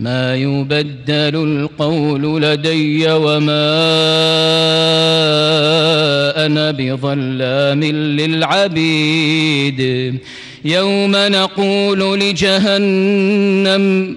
ما يبدل القول لدي وما أنا بظلام للعبيد. يوم نقول لجهنم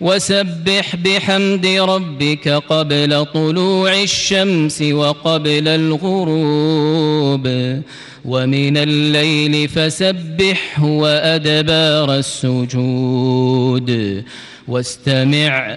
وسبح بحمد ربك قبل طلوع الشمس وقبل الغروب ومن الليل فسبحه وأدبار السجود واستمع